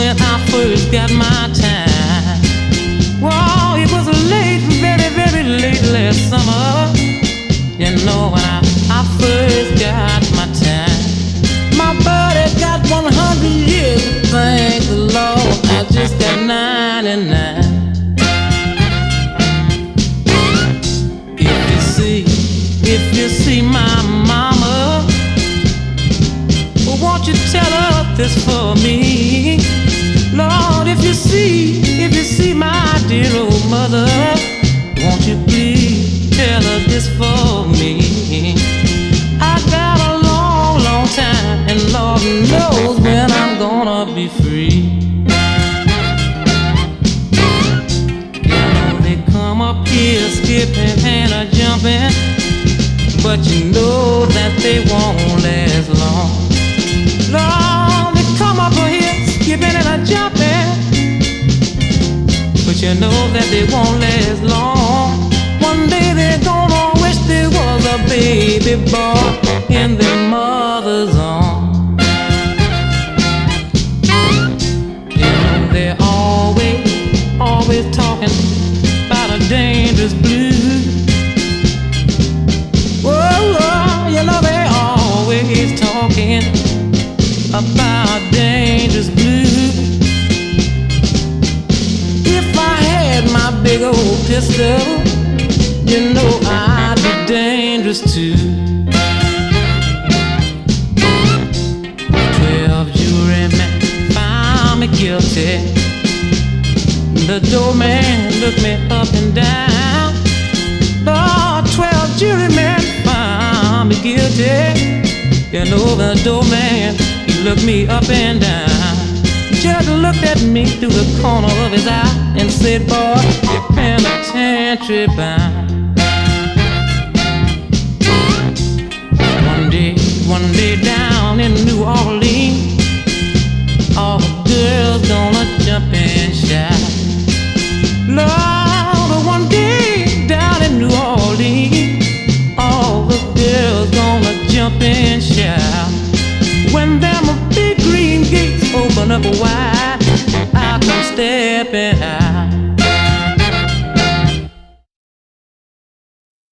when I first got my time. Well, it was late, very, very late last summer. You know, when I, I first got my time. My buddy got 100 years, thank the Lord. I just got 99. if you see my mama, won't you tell her this for me? This for me? I got a long, long time, and Lord knows when I'm gonna be free. You know they come up here skipping and a jumping, but you know that they won't last long. Lord, they come up here skipping and a jumping, but you know that they won't last long. Baby boy in their mother's arms. Know they're always, always talking about a dangerous blues. Whoa, whoa, you know they're always talking about dangerous blues. If I had my big old pistol, you know I'd be dangerous too. The doorman looked me up and down. Lord, twelve jurymen found me guilty. You know the doorman, he looked me up and down. Judge looked at me through the corner of his eye and said, Boy, you're penitentiary bound. Up wide, I come stepping out.